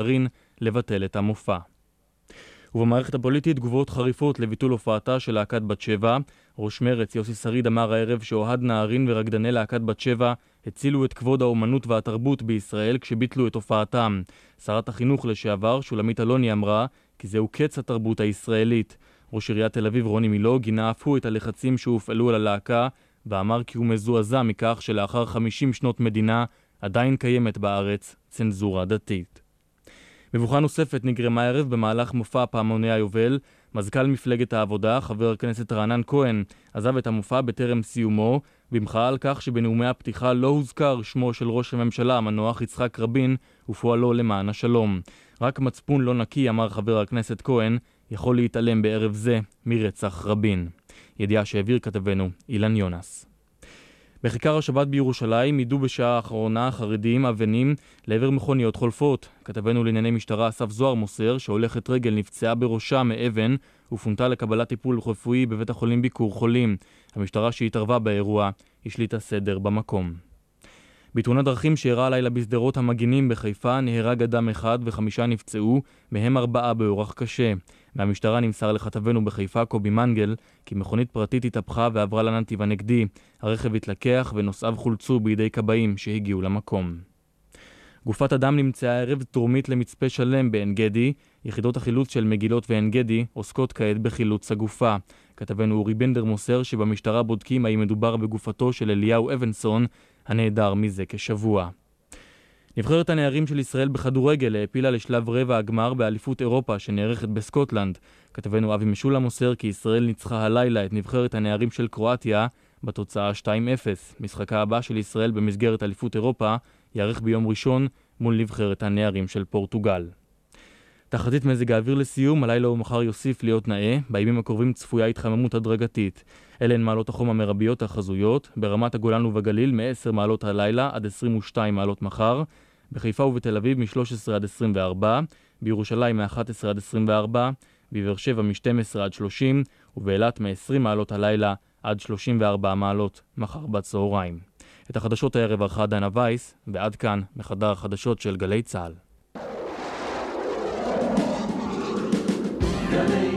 רין לבטל את המופע. ובמערכת הפוליטית תגובות חריפות לביטול הופעתה של להקת בת שבע. ראש מרץ יוסי שריד אמר הערב שאוהד נהרין ורקדני להקת בת שבע הצילו את כבוד האומנות והתרבות בישראל כשביטלו את הופעתם. שרת החינוך לשעבר, שולמית אלוני, אמרה כי זהו קץ התרבות הישראלית. ראש עיריית תל אביב רוני מילו גינה אף הוא את הלחצים שהופעלו על הלהקה ואמר כי הוא מזועזע מכך שלאחר 50 שנות מדינה עדיין קיימת בארץ צנזורה דתית. מבוכה נוספת נגרמה הערב במהלך מופע פעמוני היובל. מזכ"ל מפלגת העבודה, חבר הכנסת רענן כהן, עזב את המופע בטרם סיומו, במחאה על כך שבנאומי הפתיחה לא הוזכר שמו של ראש הממשלה המנוח יצחק רבין ופועלו למען השלום. רק מצפון לא נקי, אמר חבר הכנסת כהן, יכול להתעלם בערב זה מרצח רבין. ידיעה שהעביר כתבנו אילן יונס. בכיכר השבת בירושלים יידו בשעה האחרונה חרדים אבנים לעבר מכוניות חולפות. כתבנו לענייני משטרה אסף זוהר מוסר שהולכת רגל נפצעה בראשה מאבן ופונתה לקבלת טיפול רפואי בבית החולים ביקור חולים. המשטרה שהתערבה באירוע השליטה סדר במקום. בתאונת דרכים שאירע הלילה בשדרות המגינים בחיפה נהרג אדם אחד וחמישה נפצעו, מהם ארבעה באורח קשה. מהמשטרה נמסר לכתבנו בחיפה קובי מנגל כי מכונית פרטית התהפכה ועברה לנתיב הנגדי. הרכב התלקח ונוסעיו חולצו בידי כבאים שהגיעו למקום. גופת אדם נמצאה הערב תרומית למצפה שלם בעין גדי. יחידות החילוץ של מגילות ועין גדי עוסקות כעת בחילוץ הגופה. כתבנו אורי בנדר מוסר שבמשטרה בודקים האם מדובר בגופתו של אליהו אבנסון, הנעדר מזה כשבוע. נבחרת הנערים של ישראל בכדורגל העפילה לשלב רבע הגמר באליפות אירופה שנערכת בסקוטלנד. כתבנו אבי משולם מוסר כי ישראל ניצחה הלילה את נבחרת הנערים של קרואטיה בתוצאה 2-0. משחקה הבא של ישראל במסגרת אליפות אירופה ייערך ביום ראשון מול נבחרת הנערים של פורטוגל. תחזית מזג האוויר לסיום, הלילה ומחר יוסיף להיות נאה, בימים הקרובים צפויה התחממות הדרגתית. אלה הן מעלות החום המרביות החזויות, ברמת הגולן ובגליל מ-10 מעלות הלילה עד 22 מעלות מחר, בחיפה ובתל אביב מ-13 עד 24, בירושלים מ-11 עד 24, בבאר שבע מ-12 עד 30, ובאילת מ-20 מעלות הלילה עד 34 מעלות מחר בצהריים. את החדשות הערב ערכה דנה וייס, ועד כאן מחדר החדשות של גלי צה"ל. גלי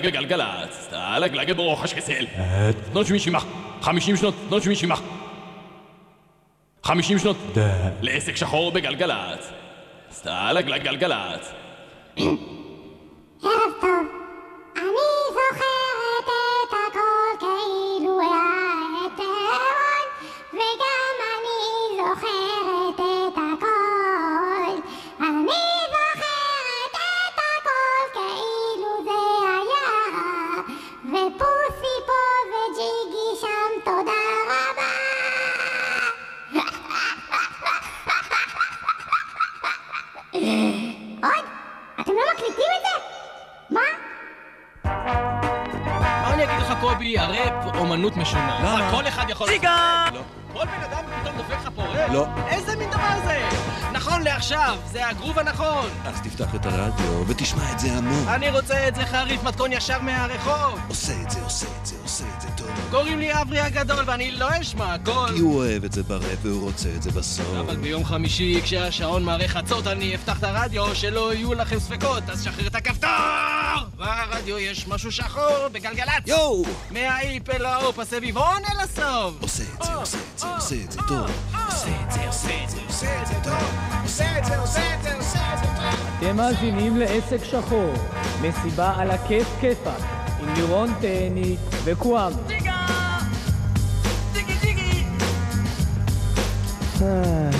גלגלצ, תעלה גלגל ברוך השקסל. תנות שמי שימח. חמישים שנות, תנות שמי שימח. חמישים שנות לעסק שחור בגלגלצ. סטלה גלגלגלצ. ערב טוב. אני אומנות משונה. למה? כל אחד יכול... סיגה! לא. כל בן אדם פתאום דופק לך פה ראפ? לא. איזה מין דבר זה? נכון לעכשיו, זה הגרוב הנכון. אז תפתח את הרדיו ותשמע את זה המון. אני רוצה את זה חריף מתכון ישר מהרחוב. עושה את זה, עושה את זה, עושה את זה טוב. קוראים לי אברי הגדול ואני לא אשמע הכל. כי הוא אוהב את זה ברב והוא רוצה את זה בסוף. אבל ביום חמישי, כשהשעון מראה חצות, אני אפתח את הרדיו, שלא יהיו לכם ספקות, אז שחרר את הכפתור! ברדיו יש משהו שחור בגלגלצ. יואו! מהאיפל לאופ הסביבון אל הסוף. עושה את זה, עושה את זה, עושה את זה טוב. עושה את זה, עושה את זה, עושה את זה טוב. עושה את זה, עושה את זה, עושה את זה טוב. אתם מאזינים לעסק שחור. מסיבה על הכיף כיפאק. עם לירון טהני וכואב. דיגה! אה.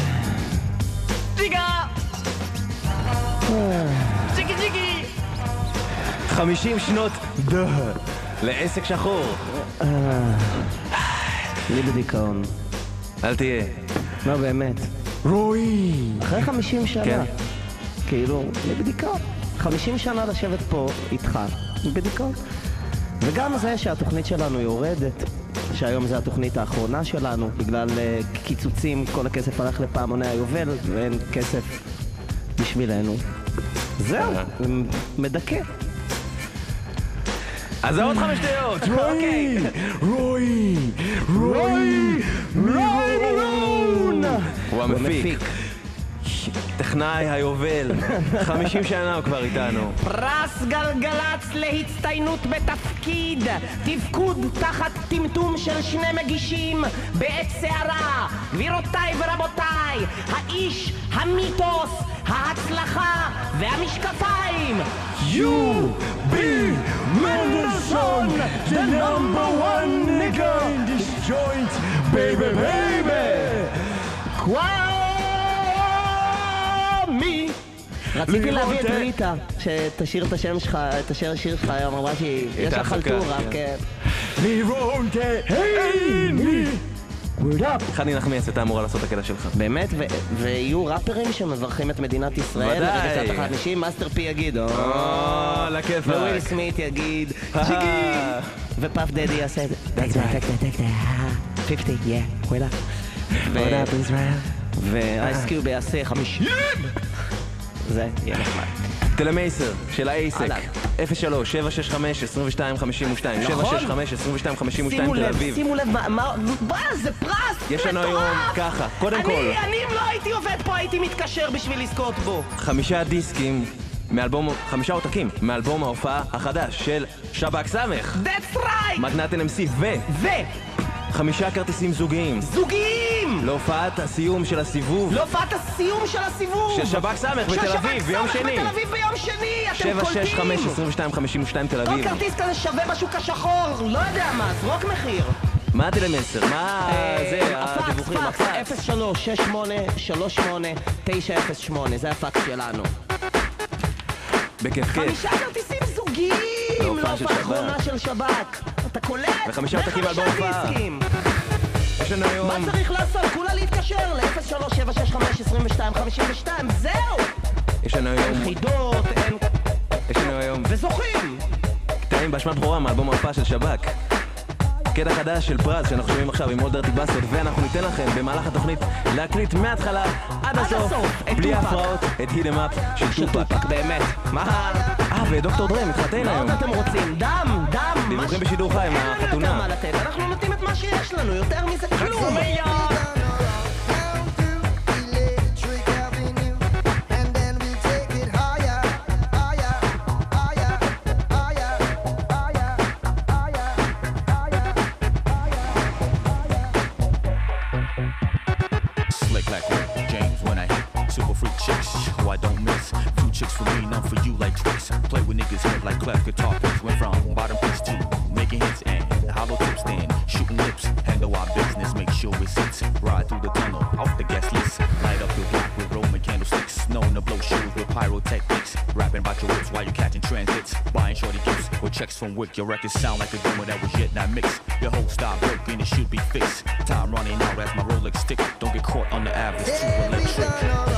דיגה! אה. 50 שנות דה לעסק שחור. אה, אני בדיכאון. אל תהיה. לא, באמת. רועי! אחרי 50 שנה. כן. כאילו, אני בדיכאון. 50 שנה לשבת פה איתך, אני בדיכאון. וגם זה שהתוכנית שלנו יורדת, שהיום זו התוכנית האחרונה שלנו, בגלל uh, קיצוצים כל הכסף הלך לפעמוני היובל, ואין כסף בשבילנו. זהו, אה. מדכא. אז עוד חמש דקות! אוקיי. רועי! רועי! מרון! הוא המפיק. טכנאי היובל. 50 שנה הוא כבר איתנו. פרס גלגלצ להצטיינות בתפקיד, תפקוד תחת טמטום של שני מגישים בעת סערה. גבירותיי ורבותיי, האיש, המיתוס, ההצלחה והמשקפיים. You be מנדלסון, the number one nigga in this joint, baby baby. קוואמי. רציתי להביא את ריטה, שתשאיר את השם שלך, את השיר השיר שלך היום, אמרה שהיא, יש לה חלטורה, כן. כן. לירון תהני! חני נחמיאס הייתה אמורה לעשות את הקטע שלך. באמת, ויהיו ראפרים שמברכים את מדינת ישראל, ודאי. מאסטר פי יגיד, או, או, לכיפאק. וויל סמית יגיד, אה. ג'יגי, ופאף דדי יעשה את זה. Take that, take that, take that, 50, yeah, וואלה. ואייסקיוב יעשה 50. זה יהיה נחמד. טלמייסר של האייסק. אהלן. 03 765 2252 נכון. 765 2252 שימו תל לב, אביב. שימו לב, מה- מה, זה פרס יש לנו היום! ככה, קודם כל. אני אם לא הייתי עובד פה הייתי מתקשר בשביל לזכות בו. חמישה דיסקים מאלבום, חמישה עותקים מאלבום ההופעה החדש של שב"כ סמך. That's right! מתנת NMC וחמישה כרטיסים זוגיים וזוגיים! להופעת הסיום של הסיבוב להופעת הסיום של הסיבוב! של שב"כ סמך של בתל שב"כ אביב ביום סמך שני. בתל אביב ביום שני! אתם 765 קולטים! 2252 תל כל אביב. כרטיס כזה שווה בשוק השחור, לא יודע מה, זרוק מחיר. מה הטלמסר? מה זה אה, הפקס, הדיווחים? פקס, הפקס. 03 68 38 908, זה הפקס שלנו. בכיף כיף. חמישה כרטיסים זוגיים! להופעה של שב"כ. האחרונה של שב"כ. אתה קולט? וחמישה עותקים וחמישה באלבום הופעה. דיסקים. יש לנו היום... מה צריך לעשות? כולה להתקשר ל-03-765-2252, זהו! יש לנו היום... חידות, אין... יש לנו היום... וזוכים! קטעים באשמת בכורה מאלבום ההופעה של שב"כ. קטע חדש של פרז שאנחנו שומעים עכשיו עם אולדרטי באסט ואנחנו ניתן לכם במהלך התוכנית להקליט מההתחלה עד הסוף בלי. הפרעות את היט אמאפ של. טופק, באמת. מה? אה ודוקטור דרה מתחתן מה היום. עוד אתם רוצים? דם, דם! דיווחים מה בשידור חי אין לנו. יותר מה לתת, אנחנו נותנים את מה שיש לנו, יותר מזה כלום! Your records sound like a demo that was yet not mixed. Your whole style broken, it should be fixed. Time running out as my Rolex stick. Don't get caught on the average, too electric.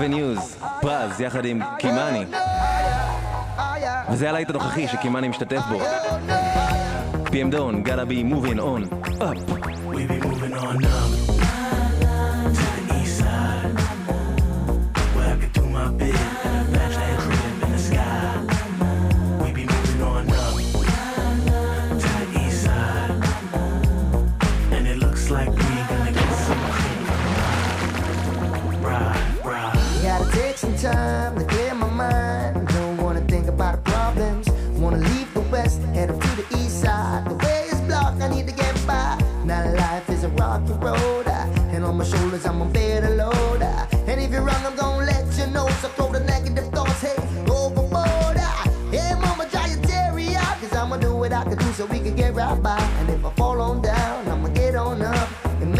אבניוז, פרז, יחד עם קימאני. וזה הלייט הנוכחי שקימאני משתתף בו. PM Dawn, gotta be moving on up. We be moving on up.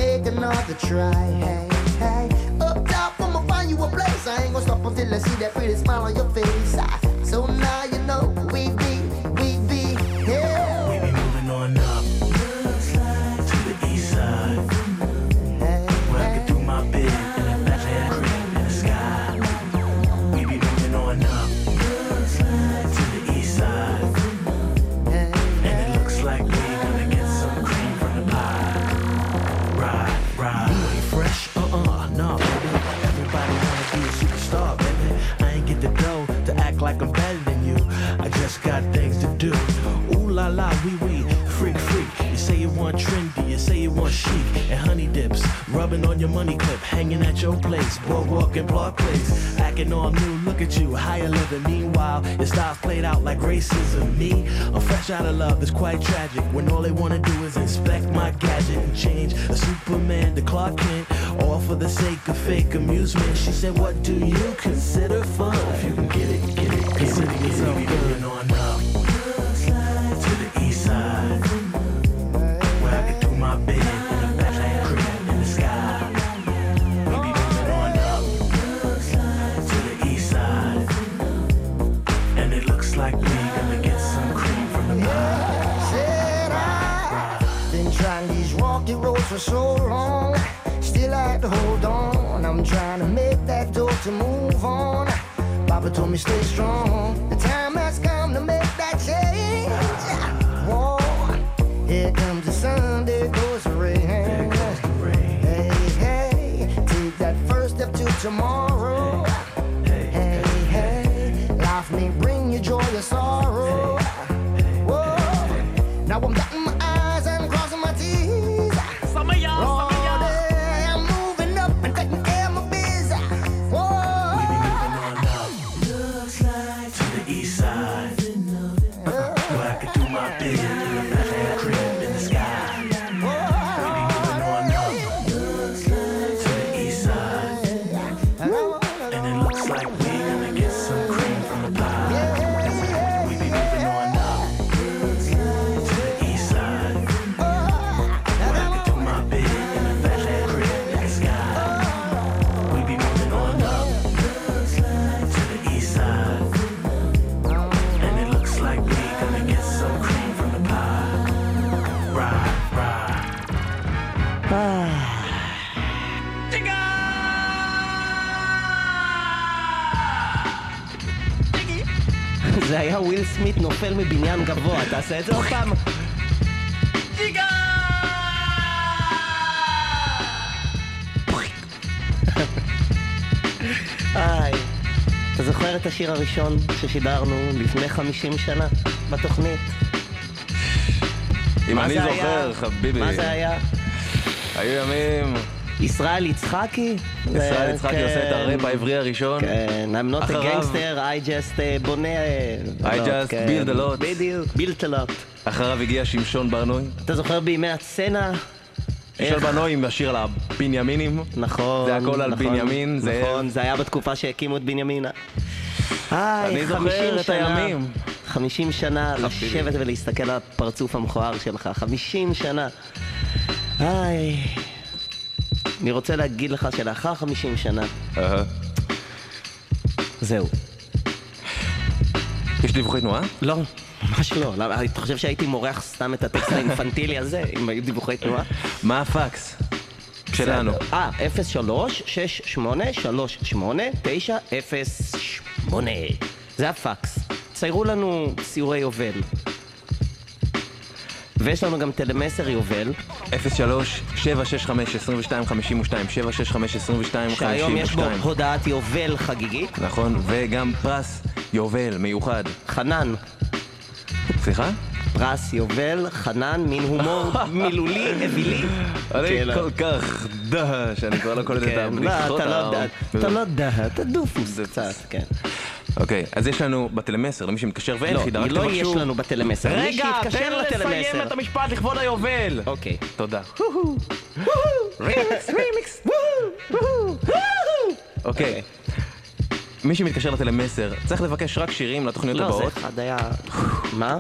make another try. Hey, hey. Up top, I'ma find you a place. I ain't gonna stop until I see that pretty smile on your face. Ah, so now. la, wee wee, freak freak. You say you want trendy, you say you want chic, and honey dips, rubbing on your money clip, hanging at your place, boardwalk and block place, acting all new. Look at you, higher living. Meanwhile, your style's played out like racism. Me, I'm fresh out of love. It's quite tragic when all they wanna do is inspect my gadget and change a Superman to Clark Kent, all for the sake of fake amusement. She said, What do you consider fun? If you can get it, get it, consider yourself good. stay strong. The time has come to make that change. Whoa, here comes the sun, there goes the rain. Hey, hey, take that first step to tomorrow. Hey, hey, life may bring you joy or sorrow. Whoa, now I'm the נעשה את זה עוד פעם. היי, אתה זוכר את השיר הראשון ששידרנו לפני 50 שנה בתוכנית? אם אני זוכר, חביבי. מה זה היה? היו ימים... ישראל יצחקי? ישראל אה, יצחקי כן. עושה את הראפ העברי הראשון. כן, I'm not a gangster, I just אה, בונה... אה, I לא, just כן. build a lot. בדיוק, build a lot. אחריו הגיע שמשון ברנוי. אתה זוכר בימי הצנע? שמשון? ברנוי עם השיר על הבנימינים. נכון. זה הכל על נכון, בנימין, נכון, זה היה בתקופה שהקימו את בנימינה. אני זוכר 50 את. הימים. 50 שנה. לשבת ולהסתכל על הפרצוף המכוער שלך. 50 שנה. היי. אני רוצה להגיד לך שלאחר 50 שנה. זהו. יש דיווחי תנועה? לא, ממש לא. אתה חושב שהייתי מורח סתם את הטקסט האינפנטילי הזה, אם היו דיווחי תנועה? מה הפקס? שלנו. אה, 03 68 38 908 זה הפקס. ציירו לנו סיורי יובל. ויש לנו גם טלמסר יובל, 03 765 2252 765 2252 שהיום יש בו הודעת יובל חגיגית. נכון, וגם פרס יובל מיוחד. חנן, סליחה? פרס יובל, חנן, מין הומור מילולי, אווילי. אני כאילו. כל כך דה שאני כבר לא קולט את כן, לא, הבדיחות. אתה לא דה, אתה לא דה, אתה דופוס. קצת, כן. אוקיי, אז יש לנו בטלמסר, למי שמתקשר ואין לא, חידה, רק לא תבקשו. יש לנו בטלמסר. רגע, תן. לסיים את המשפט לכבוד היובל. אוקיי. תודה. רמיקס, רמיקס, אוקיי. מי שמתקשר לטלמסר צריך לבקש רק שירים לתוכניות לא, זה הבאות, אחד היה... מה?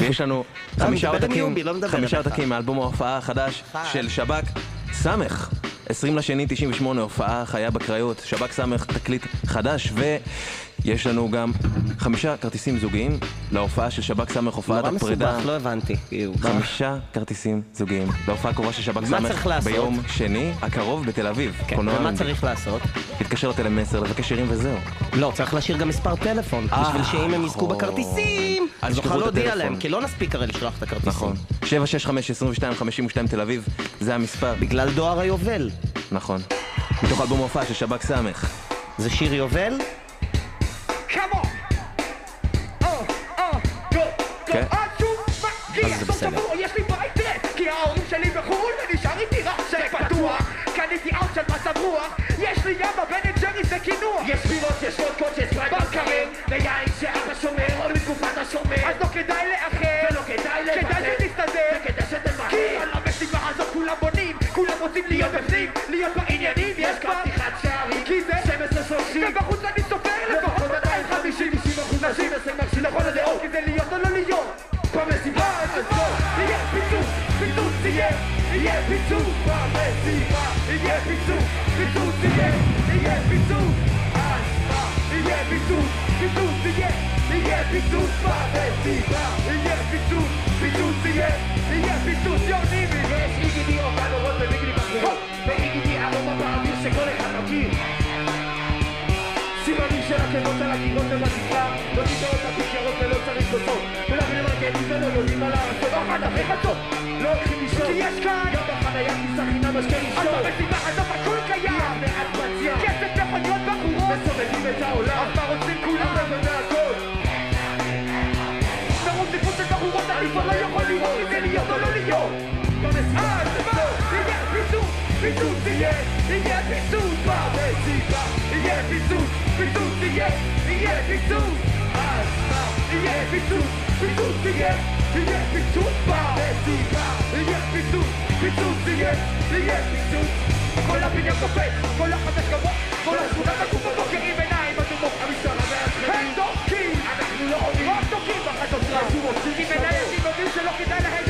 ויש לנו אני חמישה עותקים, לא חמישה. עותקים מאלבום ההופעה החדש. של שב"כ סמך. 20 לשני 98, הופעה חיה בקריות, שב"כ סמך, תקליט חדש, ויש לנו גם חמישה כרטיסים זוגיים להופעה של שב"כ סמך, הופעת נורא הפרידה. מסובך, לא הבנתי. כאילו? חמישה כרטיסים זוגיים להופעה הקרובה של שב"כ סמך? ביום שני הקרוב בתל אביב. כן, ומה. צריך לעשות? תתקשר לטלמסר, לבקש שירים וזהו. לא, צריך להשאיר גם מספר טלפון, אה, בשביל שאם הם יזכו נכון. בכרטיסים, אז נוכל להודיע הטלפון. להם, כי לא נספיק הרי לשלוח את הכרטיסים. נכון. 765-2252 תל אביב, זה המספר. בגלל דואר היובל. נכון. מתוך אלבום ההופעה של שב"ק ס'. זה שיר יובל? כן. אז זה בסדר. יש לי בית ריק, כי ההורים שלי בחו"ל ונשאר איתי רק שק פתוח. קניתי out של מצב רוח יש לי ימה Ben & Jerry זה קינוח. יש בירות, יש וודקות, יש ספרייט במקרר ויין שאבא שומר עוד מתקופת השומר. אז לא כדאי לאחר ולא כדאי לוותר כדאי שתסתדר וכדאי שתמהר כי על המשימה הזאת כולם בונים. כולם רוצים להיות בפנים. להיות בעניינים יהיה פיצוץ, פיצוץ יהיה, יהיה פיצוץ אז מה? יהיה פיצוץ, פיצוץ יהיה, יהיה פיצוץ של יהיה פיצוץ אז מה יהיה פיצוץ פיצוץ יהיה יהיה פיצוץ במסיבה יהיה פיצוץ פיצוץ יהיה יהיה פיצוץ כל הבניין קופץ כל החמש גבות! כל השכונה תקום בבוקר עם עיניים! אדומות המשטרה והשכנים הם דוחקים אנחנו לא עונים רק בחדות רעשו עם עיניים! יודעים שלא כדאי להם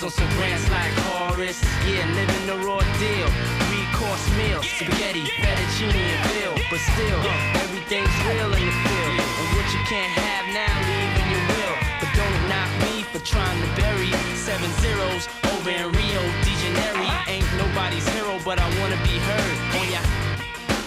my hands on some grants like Horace. Yeah, living the raw deal. Three course meal, spaghetti, fettuccine, and bill. But still, everything's real in the field. And what you can't have now, leave when you will. But don't knock me for trying to bury seven zeros over in Rio de Janeiro. Ain't nobody's hero, but I wanna be heard. On ya.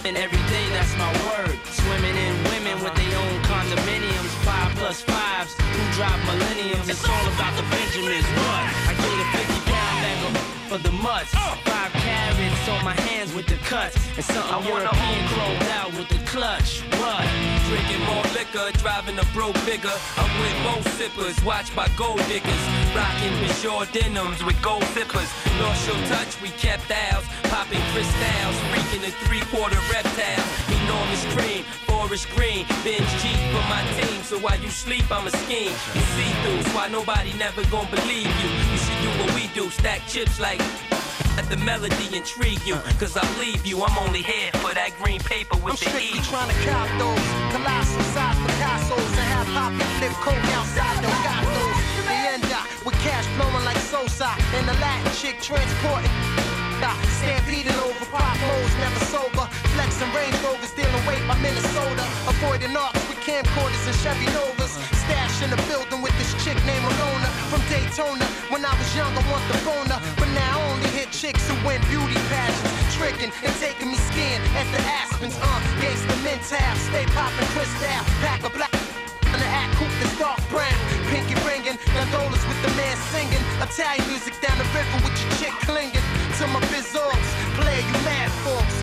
And every day, that's my word. Swimming in women with their own condominiums. Five plus fives, who drive millenniums. It's all about the Benjamins. What? I get a 50 pound bag for the mutts. Five carrots on my hands with the cuts. And something I European clothed out with the clutch. What? Drinking more liquor, driving a broke bigger. I'm with both sippers, watched by gold diggers. Rocking short denims with gold zippers. North Shore touch, we kept ours. Popping crystals, freaking the three quarter reptiles. Enormous cream, forest green. Binge Jeep for my team, so while you sleep, I'm a scheme. You see through, why nobody never gonna believe you. You should do what we do, stack chips like. Let the melody intrigue you, uh-huh. cause I leave you. I'm only here for that green paper with I'm the strictly E. trying to cop those colossal size Picasso's and have poppy flip coke outside the gatos. They end up with cash flowing like Sosa and the Latin chick transporting. Stampeding over pop modes, never sober. Flexing Range Rovers, dealing weight by Minnesota. Avoiding arcs with camcorders and Chevy Novas. Stash in the building with this chick named Ramona from Daytona. When I was young, I want the boner, but now I only hit chicks who win beauty pageants. Tricking and taking me skiing at the Aspens. Uh, gangsta mental, stay popping crystal. Pack a black and the act coupe is dark brown. Pinky ringing, gondolas with the man singing. Italian music down the river with your chick clinging. To my bizzles, play you mad folks.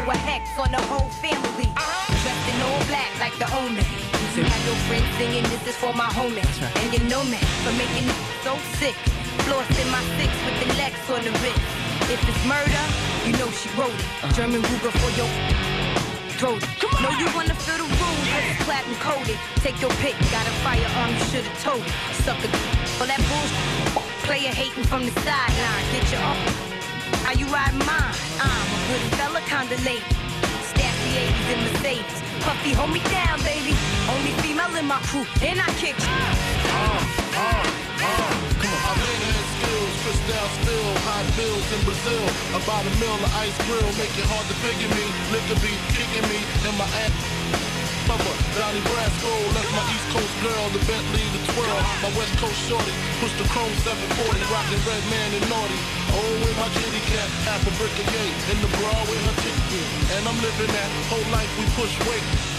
Throw a hex on the whole family. Dressed in all black like the omen. So have your friends singing, this is for my homie. And you know me for making it so sick. Floss in my six with the Lex on the wrist. If it's murder, you know she wrote it. German Ruger for your throat. Know you wanna feel the room, cause it's platinum coated. Take your pick, got a firearm, you should've told it. Sucker, all that bullshit. Player hating from the sideline, get you up. How you ride mine? I'm a good fella, kinda late. Stack the 80s in Mercedes. Puffy, hold me down, baby. Only female in my crew, and I kick I'm in skills, crystal still, hot bills in Brazil. About a mill of ice grill, make it hard to figure me. Liquor be kicking me in my ass. Mother, Donnie Brasco, left my East Coast girl, the Bentley, the twirl. My West Coast shorty, push the chrome 740, rockin' red man and naughty. Oh, with my kitty cat, half a brick of yay, in the bra with her chicken. And I'm living that whole life we push weight.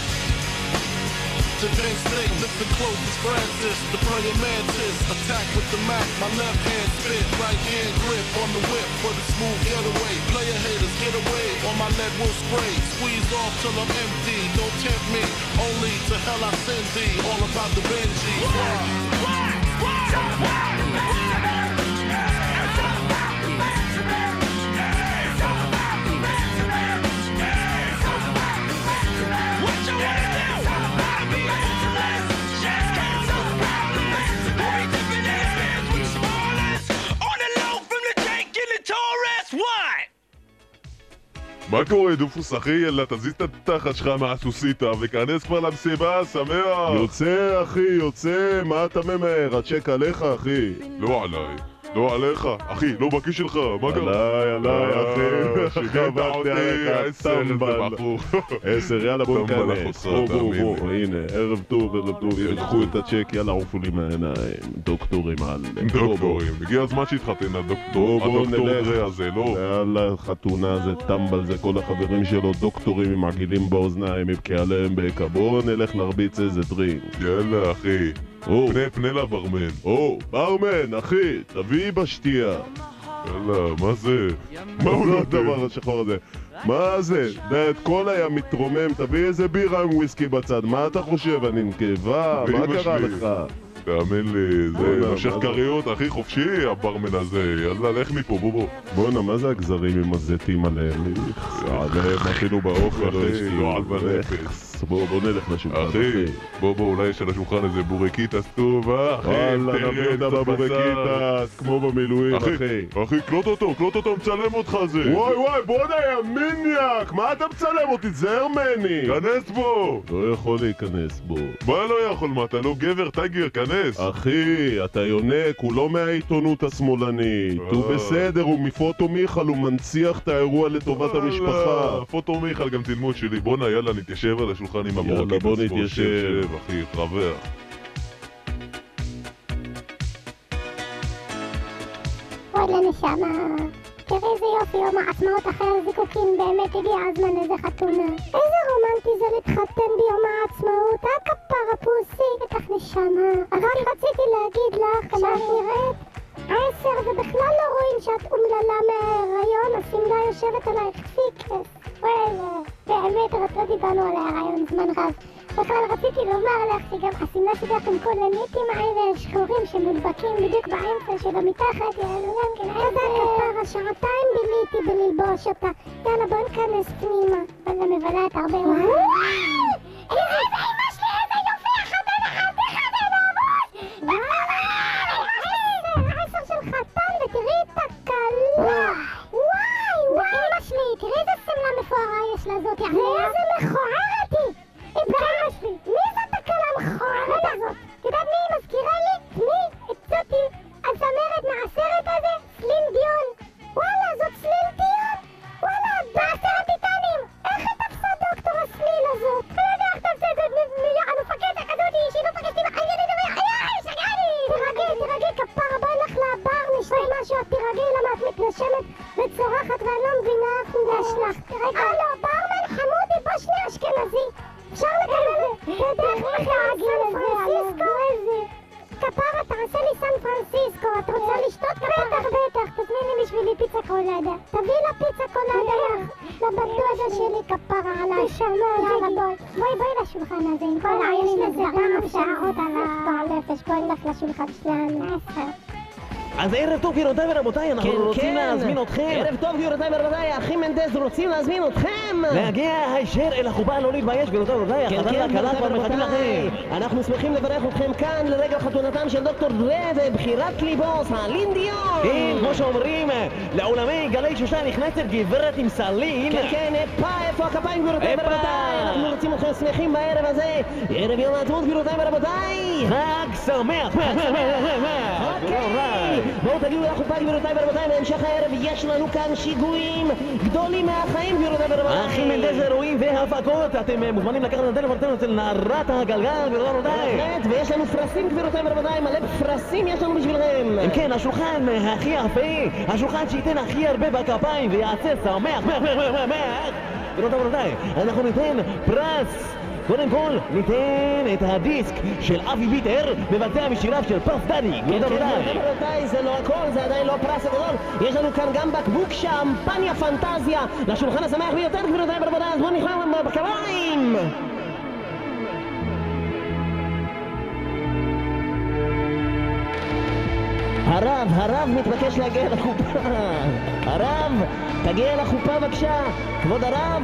To James State, listen close as Francis, the praying mantis. Attack with the Mac, my left hand spit, right hand grip on the whip for the smooth getaway. Player haters, get away, on my lead will spray. Squeeze off till I'm empty, don't tempt me. Only to hell I send thee, all about the Benji. What מה קורה דופוס אחי? יאללה תזיז את התחת שלך מהסוסיתא וכנס כבר למסיבה, שמח! יוצא אחי, יוצא, מה אתה ממהר? הצ'ק עליך אחי לא עליי לא עליך, אחי, לא בכיס שלך, מה קרה? עליי, עליי אחי, שיגעת אותי, עשר איזה בחור עשר, יאללה בוא טמבל ניכנס, אחותך, בוא בוא תאמין. בוא, לי. הנה, ערב טוב, ערב טוב, הנה, קחו את הצ'ק, יאללה עופו לי מהעיניים, דוקטורים על... דוקטורים, הגיע הזמן שיתחתן הדוקטור, הדוקטור הזה, לא? יאללה חתונה זה טמבל זה כל החברים שלו דוקטורים עם עגילים באוזניים יבכה עליהם בקע בוא נלך נרביץ איזה דרינק. יאללה אחי פנה פנה לברמן או ברמן אחי תביא בשתייה יאללה מה זה? מה הוא לא הדבר השחור הזה? מה זה? דיאט קולה היה מתרומם, תביא איזה בירה עם וויסקי בצד, מה אתה חושב? אני נקבה? מה קרה. לך? תאמין לי, זה מה? כריות, הכי חופשי, הברמן הזה. יאללה, לך מפה, בוא בוא. בואנה, מה זה הגזרים עם הזיתים עליהם? עליהם אפילו באוכל, אחי, לא על בנפש. בוא, נלך לשולחן, אחי, בוא בוא, אולי יש על השולחן איזה בורקיטס טובה, אחי, וואלה, נביא אותה. בבורקיטס, כמו במילואים, אחי. אחי, קלוט אותו, קלוט אותו, מצלם אותך זה. וואי וואי, בואנה יא מיניאק! מה אתה מצלם אותי? תזהר ממני! כנס בו! לא יכול להיכנס בו. מה לא יכול, מה, אתה לא גבר tiger, כנס. אחי, אתה יונק, הוא לא מהעיתונות השמאלנית. הוא אה. בסדר, הוא מפוטו מיכל, הוא מנציח את האירוע לטובת המשפחה. פוטו מיכל גם צילמו את שלי. בואנה, יאללה, נתיישב על השולחן עם יאללה, הבורקיטס. בוא נתיישב. שב, שב, אחי, תרווח. וואלה נשמה, תראי איזה יופי, יום העצמאות אחרי הזיקוקים, באמת הגיע הזמן איזה חתונה. איזה רומנטי זה להתחתן ביום העצמאות, אה כפרה pussy, בטח נשמה. רק רציתי להגיד לך, כשאת נראית עשר ובכלל לא רואים שאת אומללה מההיריון, השמלה יושבת עלייך פיקס. וואלה, באמת, רק לא דיברנו על ההיריון זמן רב. בכלל רציתי לומר לך שגם השמלה שלך עם כל הניטים האלה השחורים שמודבקים בדיוק באמצע של המתחת, יענו גם כן איזה כפרה, שעתיים ביליתי בללבוש אותה. יאללה בוא ניכנס פנימה. וואלה מבלעת הרבה מאוד. איזה אמא מפוארה יש לה זאת, ואיזה מכוערת היא! היא שלי, מי זאת הכלה המכוערת הזאת? קולדה. תביאי לה פיצה קולדה לבת דודה שלי כפרה עליי. יאללה בואי, בואי בואי לשולחן הזה עם כל העניינים הזה, גם שערות על הנפש, בואי נלך לשולחן שלנו. אז ערב טוב גבירותיי ורבותיי, אנחנו כן, רוצים כן. להזמין אתכם. ערב טוב גבירותיי ורבותיי, האחים מנדס רוצים להזמין אתכם. להגיע הישר אל החופה, לא להתבייש, גבירותיי ורבותיי, כן, החתן כן, והכלה כבר מחכים. לכם. אנחנו שמחים לברך אתכם כאן לרגל חתונתם של דוקטור דרה ובחירת ליבו, סלין דיון. כן, כמו שאומרים, לעולמי גלי שושן נכנסת גברת עם סלין. כן, כן, הפה, איפה הכפיים גבירותיי. ורבותיי? אנחנו רוצים אתכם שמחים בערב הזה, ערב יום העצמאות גבירותיי ורבותיי. חג שמח! אוקיי, בואו תגידו לחופה גבירותיי ורבותיי, בהמשך הערב יש לנו כאן שיגועים גדולים מהחיים גבירותיי ורבותיי. האחים מנדס אירועים והפקות, אתם אה, מוזמנים לקחת את הטלפון אצל נערת הגלגל, גבירותיי ורבותיי. בהחלט, ויש לנו פרסים גבירותיי ורבותיי, מלא פרסים יש לנו בשבילכם. אם כן, השולחן אה, הכי יפה, השולחן שייתן הכי הרבה בכפיים ויעשה שמח, מח, מח, מח, מח. גבירותיי ורבותיי, אנחנו ניתן פרס. קודם כל, ניתן את הדיסק של אבי ביטר, מבצע משיריו של פרס דני. כן, כן, ורבותיי. רבותיי, זה לא הכל, זה עדיין לא הפרס הגדול. יש לנו כאן גם בקבוק שמפניה פנטזיה לשולחן השמח ביותר, גבירותיי ורבותיי, אז בואו נכנס בקריים! הרב, הרב מתבקש להגיע לחופה. הרב, תגיע לחופה בבקשה. כבוד הרב.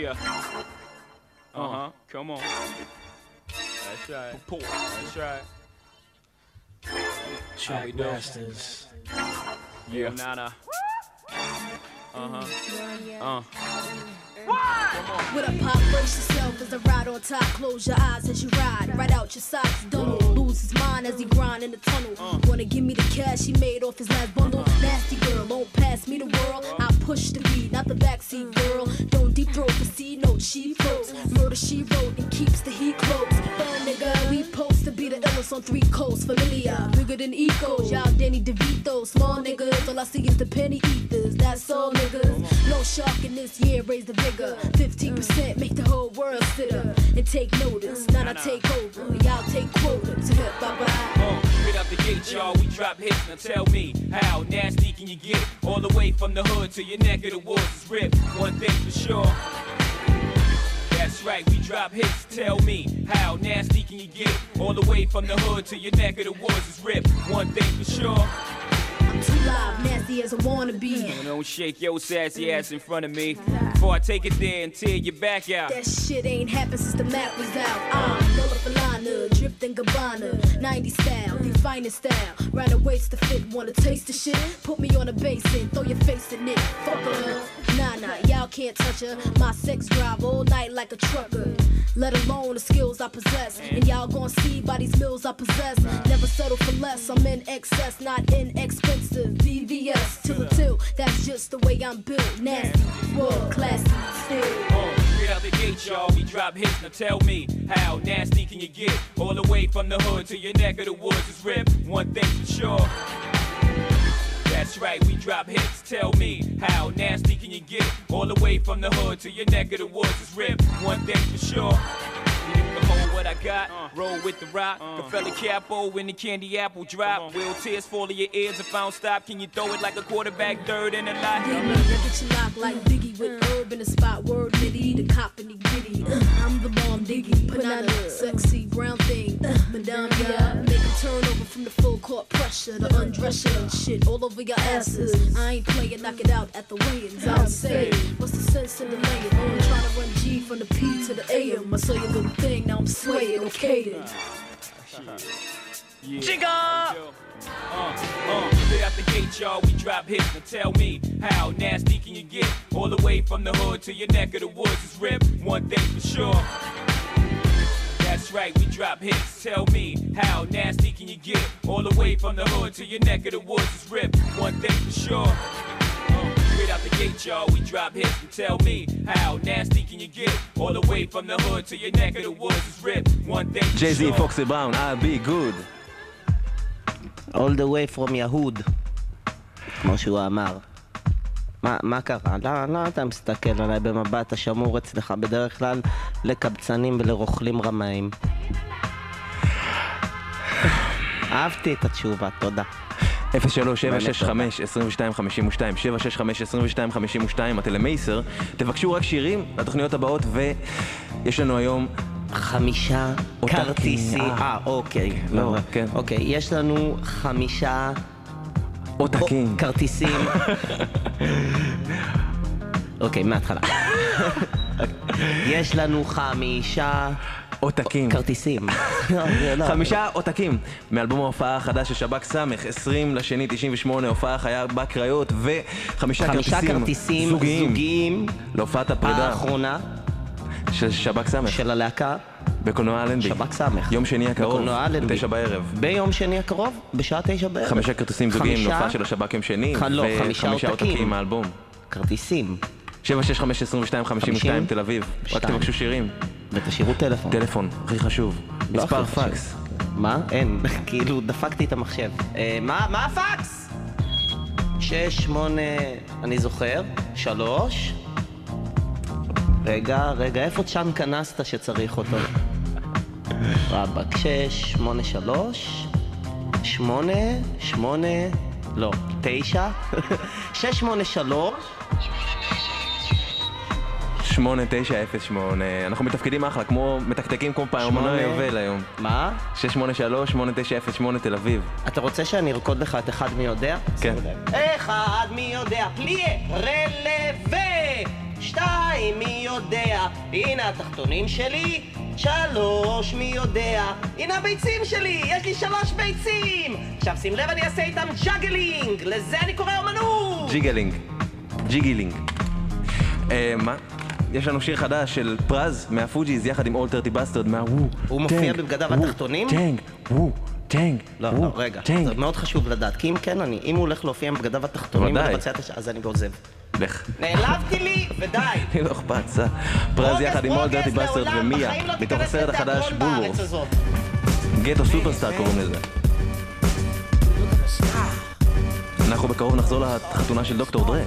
Yeah. Uh huh. Come on. That's right. Pour. That's right. How we doing? Yeah. Nana. Uh huh. Uh. With a pop, brace yourself as I ride on top. Close your eyes as you ride. Right out your socks. Don't lose his mind as he grind in the tunnel. Wanna give me the cash he made off his last bundle. Nasty girl, won't pass me the world. I push the beat, not the backseat girl. Don't deep throat the C note, she floats. Murder she wrote and keeps the heat close. Burn nigga. We post to be the illest on three coasts. Familiar, bigger than Ecos. Y'all Danny DeVito. Small niggas, all I see is the penny eaters. That's all niggas. No shark in this year, raise the vigor. 15% make the whole world sit up and take notice. Now I take over. Y'all take quotas. Hip, bye bye. Uh, Straight out the gate, y'all, we drop hits. Now tell me, how nasty can you get? All the way from the hood to your neck of the woods is ripped. One thing for sure. That's right, we drop hits. Tell me, how nasty can you get? All the way from the hood to your neck of the woods is ripped. One thing for sure. Too live, nasty as I wanna be. Don't shake your sassy ass in front of me before I take it there and tear your back out. That shit ain't happened since the map was out. I'm Lola Falana, dripped in Gabbana, 90 style, the finest style. Right away to fit, wanna taste the shit? Put me on a basin, throw your face in it. Fuck her. Nah, nah, y'all can't touch her. My sex drive all night like a trucker. Let alone the skills I possess. And y'all gon' see by these mills I possess. Never settle for less. I'm in excess, not inexpensive. VVS to the till. That's just the way I'm built. Nasty, world classy, still. Uh, out the gate, y'all, we drop hits. Now tell me, how nasty can you get? All the way from the hood to your neck of the woods is ripped. One thing for sure. That's right, we drop hits. Tell me, how nasty can you get? All the way from the hood to your neck of the woods is ripped. One thing for sure. You can hold what I got, uh. roll with the rock. Uh. The fella capo when the candy apple drop. Will tears fall to your ears if I don't stop? Can you throw it like a quarterback third in a lot? Dig me, I get you locked like Biggie with herb in the spot. Word nitty, the cop and the giddy. Uh. I'm the bomb diggy, banana, sexy brown thing. Madame, yeah, make them turn over from the full court pressure, the undress ya and shit all over your asses. I ain't playing, knock it out at the weigh-ins. I'm saying, what's the sense in the laying? I'm trying to run G from the P to the AM. I saw your little thing, now I'm swaying, okay then. Jigga! Uh, uh, straight out the gate, y'all, we drop hits. Now tell me, how nasty can you get? All the way from the hood to your neck of the woods is ripped. One thing for sure. That's right, we drop hits. Tell me, how nasty can you get? All the way from the hood to your neck of the woods is ripped. One thing for sure. Uh, Straight out the gate, y'all, we drop hits. And tell me, how nasty can you get? All the way from the hood to your neck of the woods is ripped. One thing for ג'יי-זי, sure. פוקסי בראון, I'll be good. All the way from יהוד, כמו שהוא אמר. מה, מה קרה? לא, לא אתה מסתכל עליי במבט השמור אצלך בדרך כלל לקבצנים ולרוכלים רמאים. אהבתי את התשובה, תודה. 03-765-2252, 765-2252, הטלמייסר. תבקשו רק שירים לתוכניות הבאות, ויש לנו היום... חמישה כרטיסים. אה, אוקיי. לא, כן. אוקיי, יש לנו חמישה... עותקים. כרטיסים. אוקיי, מההתחלה. יש לנו חמישה... עותקים. כרטיסים. לא, זה לא. חמישה עותקים מאלבום ההופעה החדש של שב"כ סמך, 20 לשני 98, הופעה חיה בקריות, וחמישה חמישה כרטיסים כרטיסים זוגיים זוגיים להופעת הפרידה האחרונה של שב"כ סמך. של הלהקה. בקולנוע אלנבי. שב"כ סמך. יום שני הקרוב, בקולנוע אלנבי. תשע בערב. ביום שני הקרוב, בשעה תשע בערב. חמישה כרטיסים זוגיים חמישה- של השב"כ יום שני, ח- לא, חמישה וחמישה עותקים. עותקים מהאלבום. כרטיסים. 765-2252 תל אביב. רק. תבקשו שירים. ותשאירו טלפון. טלפון, הכי חשוב. לא מספר. פקס. מה? אין. כאילו, דפקתי את המחשב. אה, מה מה הפקס? שש, שמונה, אני זוכר. שלוש. רגע, רגע, איפה צ'אן כנסת שצריך אותו? רבאק, שש, שמונה, שלוש. שמונה, שמונה, לא, תשע. שש, שמונה, שלוש. 8908, אנחנו מתפקדים אחלה, כמו, מתקתקים כמו פעמוני שמונה- יובל היום. מה? 683-8908 תל אביב. אתה רוצה שאני ארקוד לך את אחד מי יודע? כן. אחד מי יודע, פליה, רלווה, שתיים מי יודע, הנה התחתונים שלי, שלוש מי יודע, הנה הביצים שלי, יש לי שלוש ביצים! עכשיו שים לב, אני אעשה איתם ג'אגלינג, לזה אני קורא אומנות! ג'יגלינג. ג'יגילינג. אה, מה? יש לנו שיר חדש של Pras מה Fugees יחד עם Ol' Dirty Bastard מה Wu. הוא מופיע בבגדיו התחתונים? Tang, Wu, Tang, לא, לא, רגע, Tang. זה מאוד חשוב לדעת, כי אם כן, אני, אם הוא הולך להופיע עם בגדיו התחתונים. אז אני עוזב. לך. נעלבתי לי, ודי. לא אכפת, סע. Pras יחד עם Ol' Dirty Bastard לעולם, ומיה, לא מתוך הסרט החדש. הזאת. Ghetto Superstar קוראים לזה. אנחנו בקרוב נחזור לחתונה של דוקטור Dre.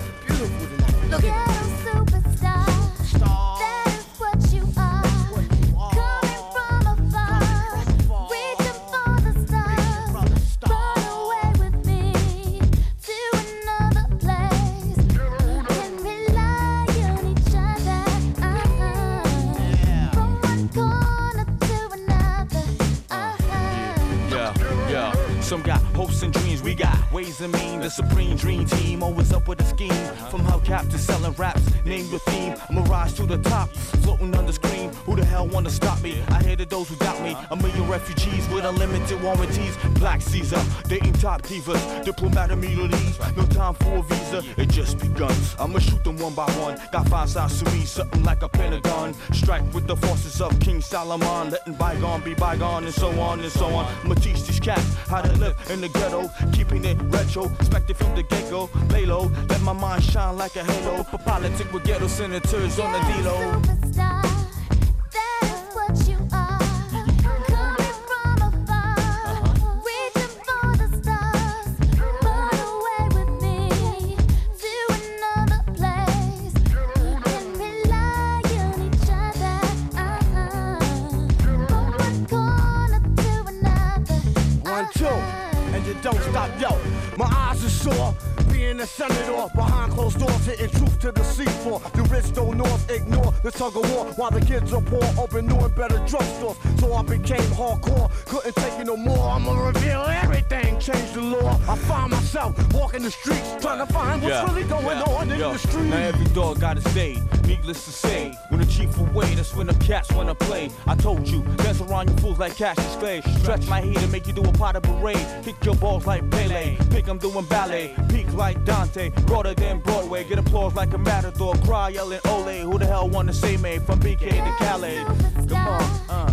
Mean. The supreme dream team, always up with a scheme. From hubcap to selling raps, name your theme. Rise to the top, floating on the screen. Who the hell wanna stop me? I hated those who doubt me. A million refugees with unlimited warranties. Black Caesar, dating top divas, diplomat immunities. No time for a visa, it just begun. I'ma shoot them one by one. Got five sides to me, something like a pentagon. Strike with the forces of King Solomon, letting bygone be bygone, and so on and so on. I'ma teach these cats how to live in the ghetto, keeping it retro, expected from the get-go. Lay low, let my mind shine like a halo. For politics with ghetto senators on the D-Lo. Tug of war while the kids are poor. Open new and better drugstores, so I became hardcore. Couldn't take it no more. I'ma reveal everything, change the law. I find myself walking the streets, trying to find what's really going yeah, on in yo. the streets. Now every dog got his day. Needless to say, when the chief away, that's when the cats wanna play. I told you, dance around you fools like Cassius Clay. Stretch my heat and make you do a pot of parade. Kick your balls like Pele. Pick 'em doing ballet. Peak like Dante. Broader than Broadway. Get applause like a matador. Cry yelling Ole. Who the hell wanna say me from BK to Calais? Come on, uh.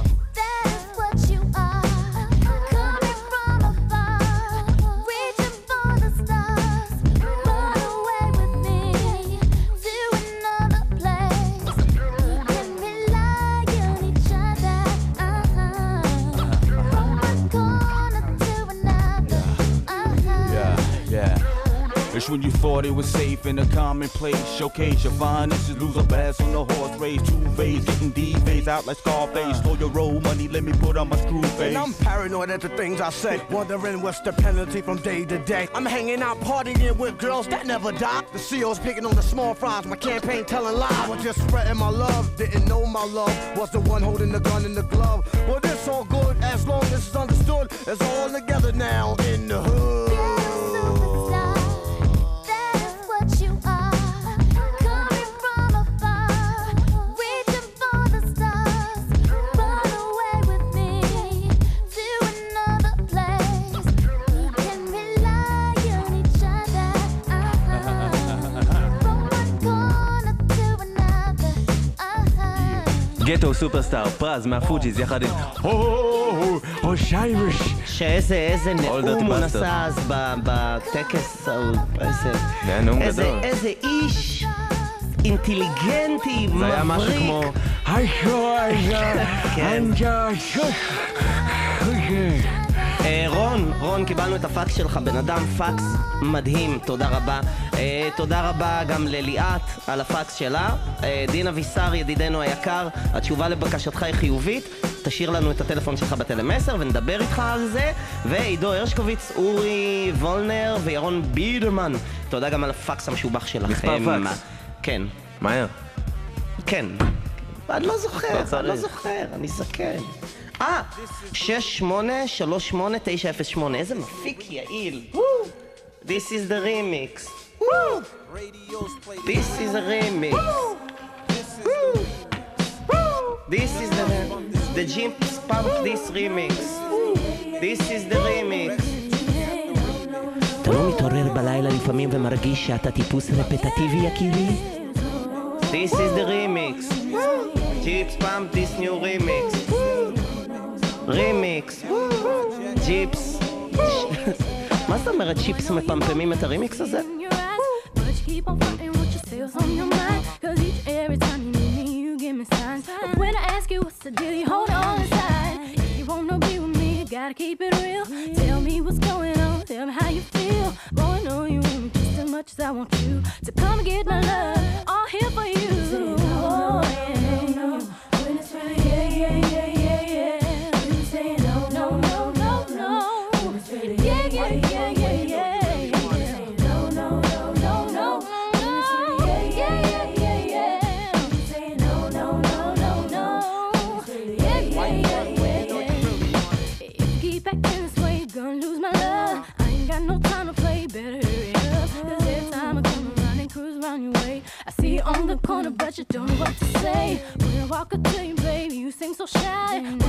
When you thought it was safe in a commonplace. Showcase your finest, lose a pass on the horse race. Two phase, getting D phase out like Scarface. Uh. Slow your roll money, let me put on my screw face. And I'm paranoid at the things I say, wondering what's the penalty from day to day. I'm hanging out partying with girls that never die. The CEO's picking on the small fries, my campaign telling lies. I was just spreading my love, didn't know my love was the one holding the gun in the glove. Well, this all good as long as it's understood. It's all together now in the hood. גטו סופרסטאר, פרז מהפוג'יז יחד עם... או שיימש. שאיזה איזה נאום הוא. נשא אז בטקס, ההוא, איזה... זה היה נאום גדול. איזה איש אינטליגנטי, מבריק. זה היה משהו כמו... כן. אה, רון, רון, קיבלנו את הפקס שלך, בן אדם פקס מדהים, תודה רבה. אה, תודה רבה גם לליאת על הפקס שלה. אה, דין אבישר, ידידנו היקר, התשובה לבקשתך היא חיובית. תשאיר לנו את הטלפון שלך בטלמסר ונדבר איתך על זה. ועידו הרשקוביץ, אורי וולנר וירון בידרמן, תודה גם על הפקס המשובח שלכם. מספר פקס. כן. מהר. כן. אני לא זוכר, לא אני לא. זוכר, אני זקן. אה, 6838-908, איזה מפיק יעיל. This is the remix. This is a remix. This is the the Jim pump this remix. This is the remix. אתה לא מתעורר בלילה לפעמים ומרגיש שאתה טיפוס רפטטיבי יקירי? This is the remix. Chips pump this new remix. רימיקס, ג'יפס. מה זאת אומרת צ'יפס מפמפמים את הרימיקס הזה? Gotta keep it real. Tell me what's going on. Tell me how you feel. Boy, I know you want me just as much as I want you. So come and get my love. All here for you. Oh, yeah. When it's right, yeah, yeah. But you don't know what to say. When I walk up to you, baby, you seem so shy.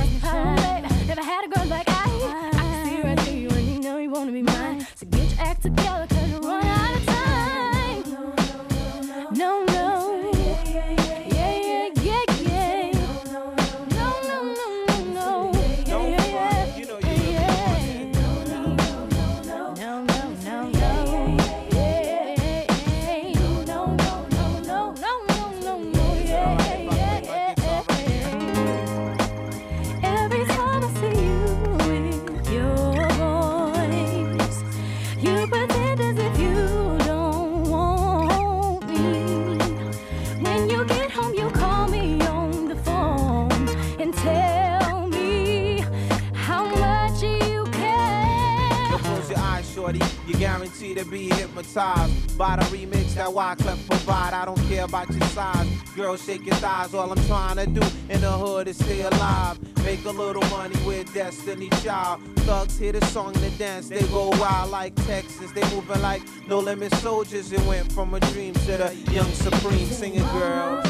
To be hypnotized by the remix that Wyclef provide. I don't care about your size. Girl, shake your thighs. All I'm trying to do in the hood is stay alive. Make a little money with Destiny Child. Thugs hear the song to dance. They go wild like Texas. They moving like no limit soldiers. It went from a dream to the young supreme singing girls.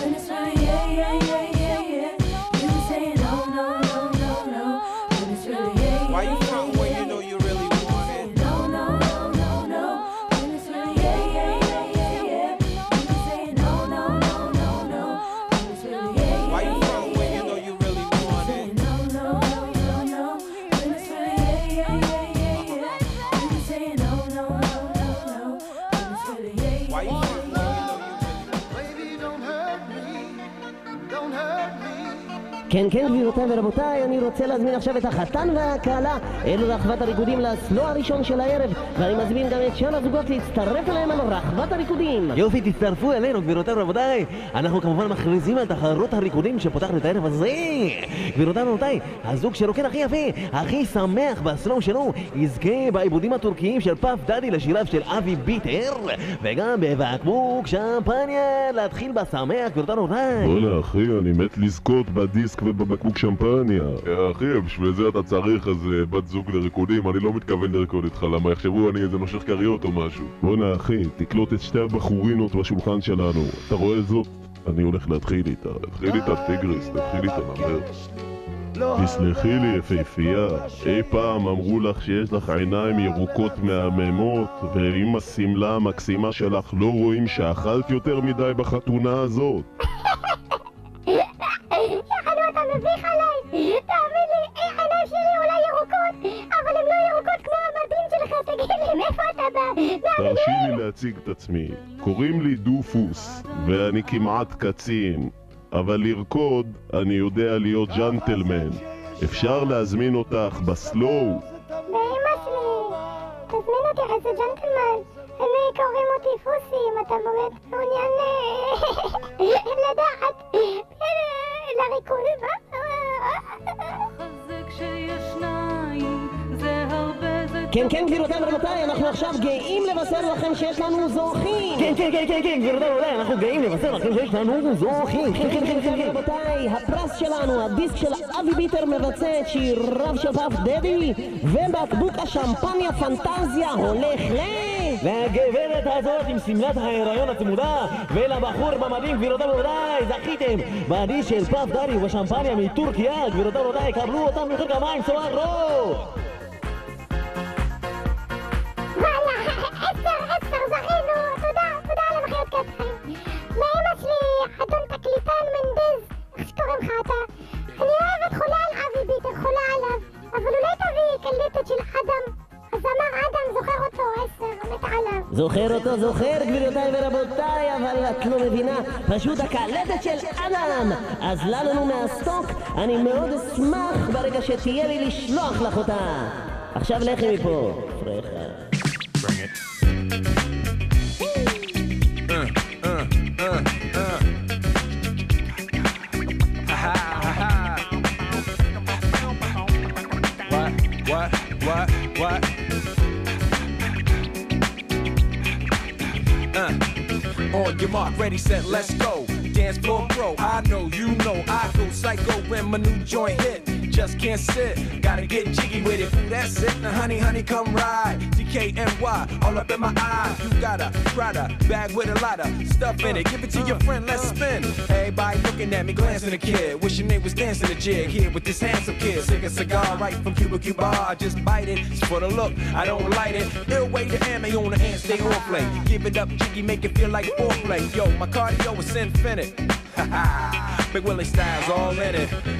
When it's like, yeah, yeah, yeah. Why you כן, כן, גבירותיי ורבותיי, אני רוצה להזמין עכשיו את החתן והכלה אלו רחבת הריקודים לסלו הראשון של הערב ואני מזמין גם את שאר הזוגות להצטרף אליהם על רחבת הריקודים יופי, תצטרפו אלינו, גבירותיי ורבותיי. אנחנו כמובן מכריזים על תחרות הריקודים שפותחת את הערב הזה. גבירותיי ורבותיי, הזוג שרוקד הכי יפה, הכי שמח בסלואו שלו, יזכה בעיבודים הטורקיים של פאף דאדי לשיריו של אבי ביטר, וגם בבקבוק שמפניה להתחיל בשמח, גבירותיי ורבותיי. בואנה אחי, אני מת לזכות בדיסק ובבקבוק שמפניה. אה, אחי, בשביל זה אתה צריך איזה בת זוג לריקודים, אני לא מתכוון לרקוד איתך, למה יחשבו אני איזה נושך כריות או משהו. בואנה אחי, תקלוט את שתי הבחורינות בשולחן שלנו. אתה רואה זאת? אני הולך להתחיל איתה. להתחיל איתה טיגריס, להתחיל איתה נמר. תסלחי לי יפהפייה, אי פעם אמרו לך שיש לך עיניים ירוקות מהממות ועם השמלה המקסימה שלך לא רואים שאכלת יותר מדי בחתונה הזאת אתה מביך עליי! תאמין לי, העיניים שלי אולי ירוקות, אבל הן לא ירוקות כמו המדים שלך, תגיד לי, מאיפה אתה בא? תרשי לי להציג את עצמי. קוראים לי דופוס, ואני כמעט קצין, אבל לרקוד אני יודע להיות ג'נטלמן. אפשר להזמין אותך בסלואו. באמא שלי, תזמין אותי איזה ג'נטלמן. הם קוראים אותי פוסי, אם אתה באמת מעוניין אה, לדעת אה, לריקודים, כן, כן, גבירותיי ורבותיי, אנחנו עכשיו גאים לבשר לכם שיש לנו זוכים! כן, כן, כן, כן, כן, גבירותיי ורבותיי, אנחנו גאים לבשר לכם שיש לנו זוכים! כן, כן, כן, כן, רבותיי, הפרס שלנו, הדיסק של אבי ביטר מבצע את שיריו של פאף דדי, ובקבוק השמפניה פנטזיה הולך ל... והגברת הזאת עם שמלת ההיריון הצמודה, ולבחור במדים, גבירותיי ורבותיי, זכיתם בדיש של פאף דדי ובשמפניה מטורקיה, גבירותיי ורבותיי, קבלו אותם מחיר כמיים סוערות! וואלה, אתה... אני אוהבת חולה על אבי ביטר, חולה עליו. אבל אולי תביאי קלטת של אדם. אז אמר אדם, זוכר אותו, עשר, מת עליו. זוכר אותו, זוכר, גבירותיי ורבותיי, אבל את לא מבינה, פשוט הקלטת של אדם אזלה לנו מהסטוק, אני מאוד אשמח ברגע שתהיה לי לשלוח לך אותה. עכשיו לכי מפה, פרחה. On your mark, ready, set, let's go. Dance floor pro, I know, you know, I go psycho when my new joint hit. Just can't sit, gotta get jiggy with it. That's it, now honey, honey, come ride. DKNY, all up in my eye. You got a Prada bag with a lot of stuff in it. Give it to your friend, let's spin. Everybody looking at me, glancing a kid. Wishing they was dancing a jig here with this handsome kid. Sick a cigar right from Cuba Cuba. I just bite it. It's for the look, I don't light it. Ill way to ammo on the hand, stay on play. Give it up, jiggy, make it feel like foreplay. Yo, my cardio is infinite. Ha ha. Big Willie styles all in it.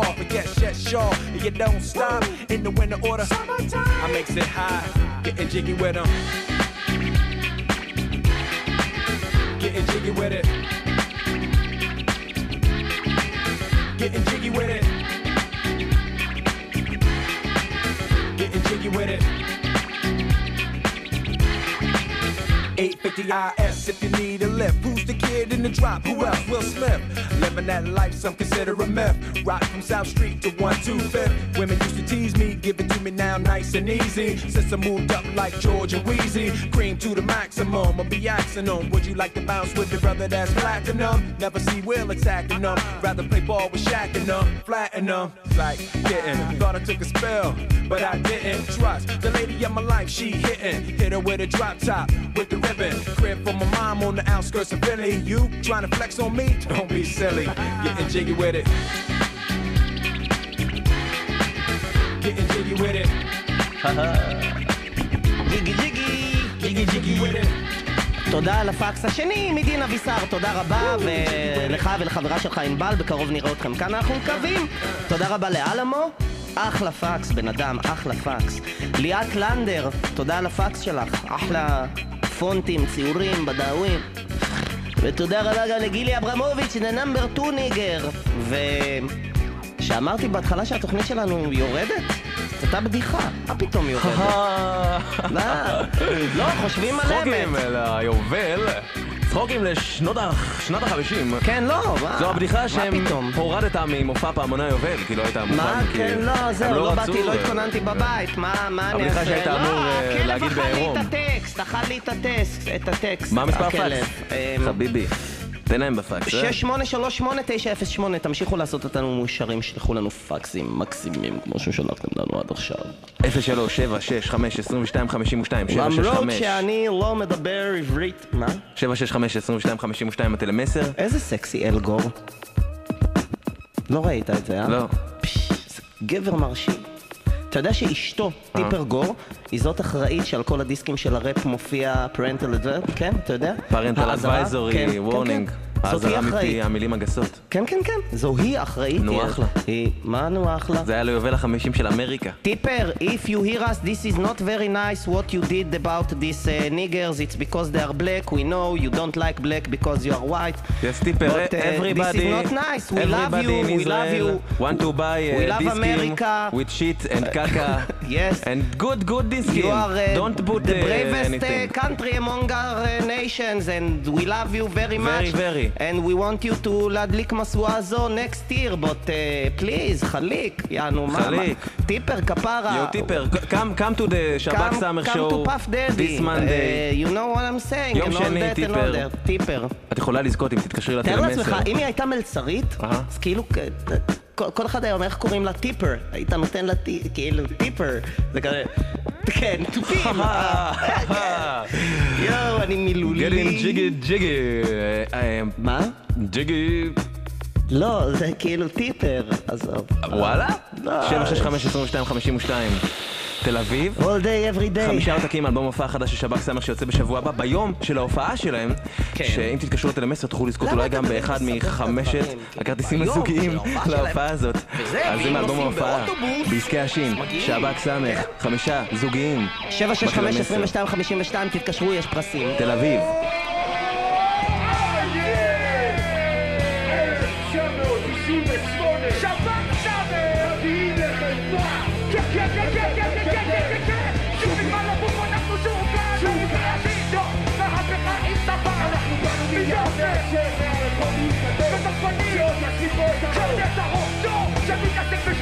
and get shit shaw. And you don't stop in the winter order. I makes it high, getting jiggy with them. Getting jiggy with it. Getting jiggy with it. Getting jiggy with it. 850 IS need a lift. Who's the kid in the drop? Who else? Will Smith. Living that life, some consider a myth. Rock from South Street to 125th. Women used to tease me, give it to me now nice and easy. Since I moved up like George and Wheezy, cream to the maximum. I'll be asking them, would you like to bounce with the brother that's platinum? Never see Will attacking them. Rather play ball with Shaq and them, flatten them. Like getting, thought I took a spell, but I didn't. Trust the lady of my life, she hitting. Hit her with a drop top, with the ribbon. Crib for my mom on the outskirts of Philly. You trying to flex on me? Don't be silly. Getting jiggy with it. Getting jiggy with it. ג'יגי ג'יגי, ג'יגי ג'יגי with it. תודה על הפקס השני מדין אבישר, תודה רבה, ולך ולחברה שלך ענבל, בקרוב נראה אתכם כאן, אנחנו מקווים. תודה רבה לאלמו, אחלה פקס, בן אדם, אחלה פקס. ליאת לנדר, תודה על הפקס שלך, אחלה פונטים, ציורים, בדאווים. ותודה רבה גם לגילי אברמוביץ', the number 2 ניגר. ושאמרתי בהתחלה שהתוכנית שלנו יורדת, זאת הייתה בדיחה, מה פתאום יורדת? לא, לא, חושבים על אמת. ליובל, צחוקים לשנות החמישים. כן, לא, מה? זו הבדיחה שהם? הורדת ממופע פעמוני היובל, כי לא היית מוכן, מה? כי כן, לא, זהו, לא באתי, רצו, לא התכוננתי בבית, מה מה אני הבדיחה אעשה? שהיית לא, אמור, אה, הכלב להגיד אכל לי בעירום. את הטקסט, אכל לי את הטקסט, את הטקסט. מה מספר הכלב. הפקס? אמ, חביבי, תן להם בפקס. אה? 6838-908, תמשיכו לעשות אותנו מאושרים, שלחו לנו פקסים מקסימים, כמו ששלחתם לנו עד עכשיו. 03 7 6 5 22 52 למרות 765 שאני לא מדבר עברית, מה? 765 22 52 הטלמסר? איזה סקסי אלגור. לא ראית את זה, אה? לא. גבר מרשים. אתה יודע שאשתו, טיפר גור, היא זאת אחראית שעל כל הדיסקים של הראפ מופיע parental כן, אתה יודע? parental advisory, כן, כן, warning. כן. זאת היא האזהרה. מפי המילים הגסות. כן, כן, כן, זו היא אחראית. נו, אחלה. היא, מה נו אחלה? זה היה ליובל החמישים של אמריקה. Tipper, if you hear us, this is not very nice what you did about these uh, niggers, it's because they are black, we know you don't like black because you are white. Yes, But, uh, everybody, this is not nice, we love you, we love you. want to buy a We love America. with shit and caca. yes. And good, good diskim. You are uh, Don't put the uh, bravest uh, country among our uh, nations and we love you very much. Very, very. And we want you to להדליק משואה זו next year, but uh, please, חליק, יענו, מה, חליק. טיפר, כפרה. יו טיפר, come, come to the שב"כ Come- סמך come to Puff Daddy. this Monday. Uh, you know what I'm saying, יום שני, טיפר. טיפר. את יכולה לזכות אם תתקשרי לה תאר טלמסר. לעצמך, אם היא הייתה מלצרית, אז כאילו, כל- אחד אומר איך קוראים לה טיפר, היית נותן לה כאילו טיפר, זה כזה, כן, תופים. יואו, אני מילולי. Jiggy jiggy. אה, מה? ג'יגי. לא, זה כאילו טיפר, עזוב. וואלה? לא. 765-2252. תל אביב. All day, every day. חמישה עותקים, אלבום הופעה חדש של שב"כ סמך שיוצא בשבוע הבא, ביום של ההופעה שלהם, כן. שאם תתקשרו לטלמסר תוכלו לזכות אולי גם באחד מחמשת? הכרטיסים הזוגיים. להופעה הזאת. אז ואם אם אלבום נוסעים ההופעה, בעסקי השין. שב"כ סמך, חמישה זוגיים. בטלמסר. 765-2252, תתקשרו, יש פרסים. תל אביב.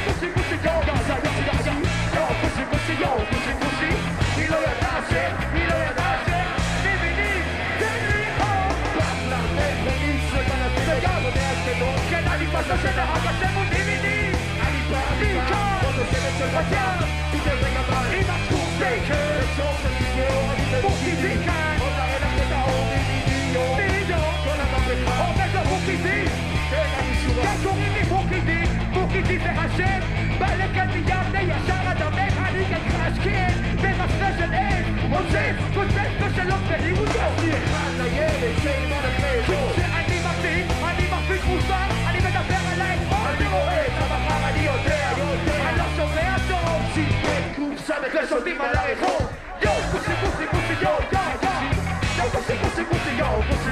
不行不行，又咋咋又咋咋？又不行不行，又不行不行。你老要咋些？你老要咋些？你比你真厉害！巴拿马的民族不能比，德国的阿克多，加拿大是加拿大，日本的你比你厉害。你比你强，欧洲的世界杯啊，比德国强，你比你强，亚洲的你比你强，你比你强，澳大利亚的你比你强，你比你强，亚洲的你比你强。כי תירשם בלקט מיבנה ישר עד המכניק אל חשקין במסווה של עץ עוזב כותב בשלום בלירות יופי אחד לילד שאינו לפני שאני מחזיק אני מחזיק מוסר אני מדבר עליי אני רואה את המחר אני יודע אני לא שומע טוב שיפט קס"ק ושולטים על הרחוב יואו פוסי פוסי פוסי יואו יואו יואו פוסי פוסי פוסי יואו פוסי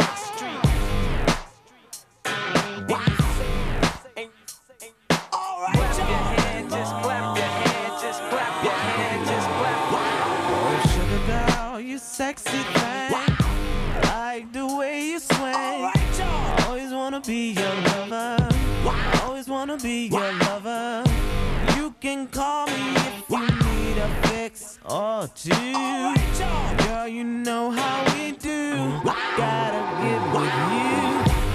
wanna be your lover. You can call me if you need a fix or two. Girl, you know how we do. Gotta get with you.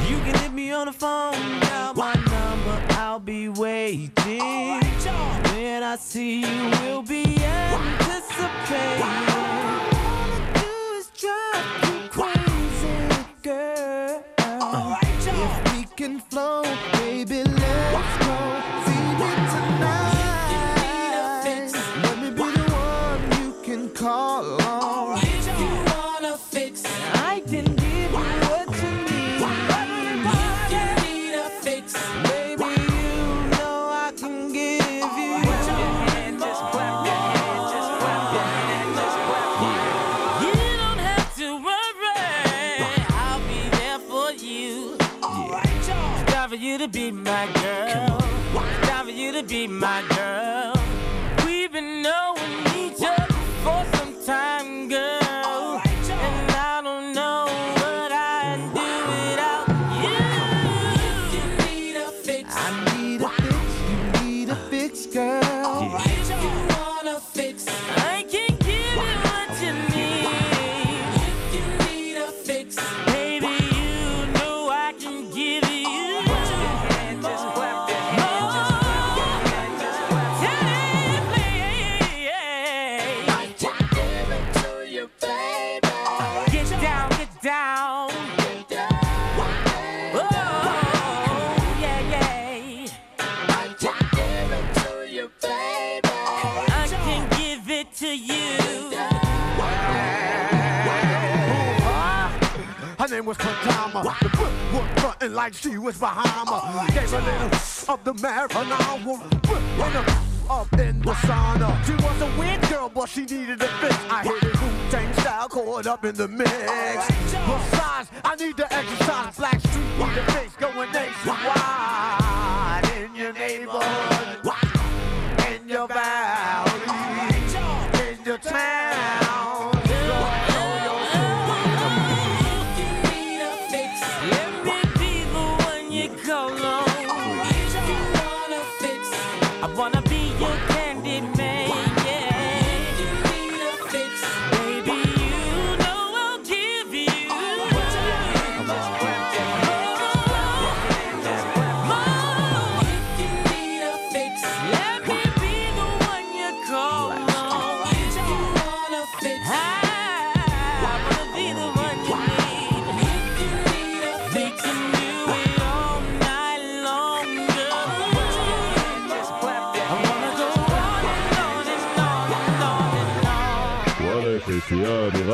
You can hit me on the phone, dial my number, I'll be waiting. When I see you, we'll be anticipating. All I do is drive you crazy, girl. We can flow, baby, was like she was Bahama. Gave a little of the marijuana. Her up in the sauna. She was a weird girl, but she needed a fix. I hit it Wu-Tang style, caught up in the mix. Besides, I need to exercise. Black Street need a fix going nationwide in your neighborhood, in your valley, in your town.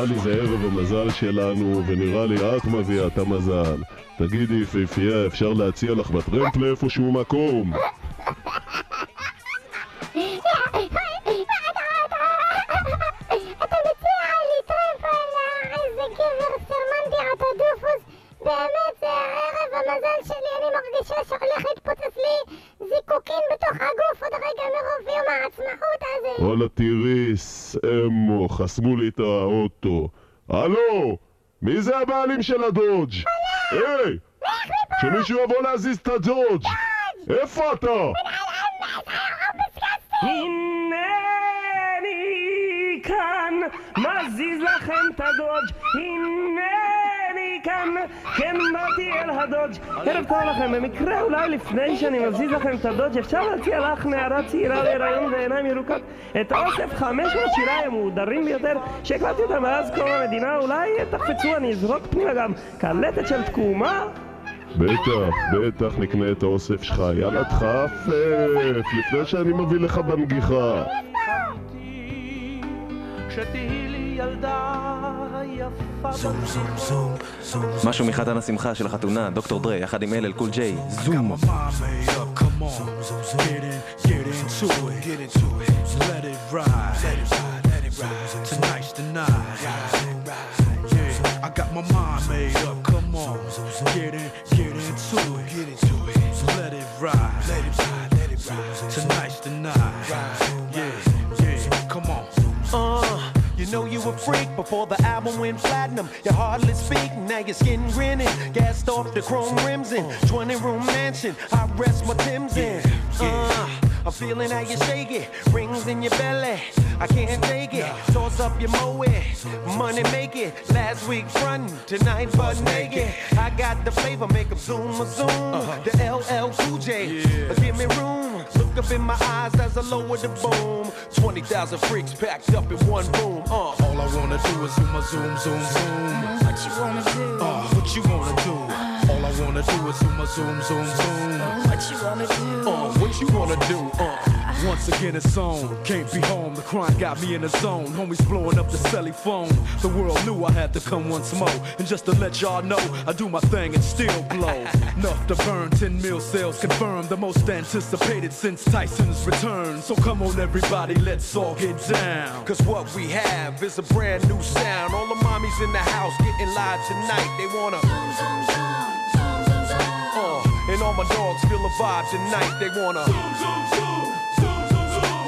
לי זה ערב המזל שלנו, ונראה לי את מביאה את המזל. תגידי, יפהפייה, אפשר להציע לך בטרמפ לאיפשהו מקום? אתה מציע לי טרמפ על איזה גבר סרמנטי אתה דופוס באמת זה ערב המזל שלי אני מרגישה שהולך להתפוצץ לי זיקוקים בתוך הגוף עוד רגע מרוב יום העצמאות הזה וואלה, תיריס, אמו, חסמו לי את האוטו. הבעלים של הדודג'? היי! שמישהו יבוא להזיז את הדודג'! איפה אתה? הנני כאן, מזיז לכם את הדודג', הנני כאן, כן באתי אל הדודג'. ערב טוב לכם, במקרה אולי לפני שאני מזיז לכם את הדודג', אפשר להציע לך נערה צעירה בהיריון ועיניים ירוקות את אוסף 500 שיריי המהודרים ביותר שהקלטתי אותם מאז קום המדינה, אולי תחפצו, אני אזרוק פנימה גם קלטת של תקומה. בטח, בטח נקנה את האוסף שלך, יאללה תחפף, לפני שאני מביא לך בנגיחה. שתהי לי ילדה זום, זום, זום, זום. משהו מחתן השמחה של החתונה, דוקטור דרי, יחד עם אלל קול ג'יי, זום. Get in, get know you a freak before the album went platinum. You hardly speak, now your skin grinning. Gassed off the chrome rims in 20 room mansion. I rest my Tim's in. Uh, I'm feeling how you shake it. Rings in your belly. I can't take it. Toss up your moe. Money make it. Last week front, tonight butt naked. I got the flavor, make 'em zoom a zoom. The LL Cool J. Give me room. Look up in my eyes as I lower the boom. 20,000 freaks packed up in one room. Uh. All I wanna do is zoom, a zoom, zoom, zoom. What you wanna do? Uh, what you wanna do? All I wanna do is zoom, a zoom, zoom, zoom. What you wanna do? Uh, what you wanna do? Uh, once again it's on. Can't be home. The crime got me in the zone. Homies blowing up the celly phone. The world knew I had to come once more. And just to let y'all know, I do my thing and still blow. Enough to burn 10 mil sales confirmed. The most anticipated since Tyson's return. So come on, everybody, let's all get down. Cause what we have is a brand new sound. All the mommies in the house getting live tonight. They wanna. Uh, and all my dogs feel the vibe tonight. They wanna.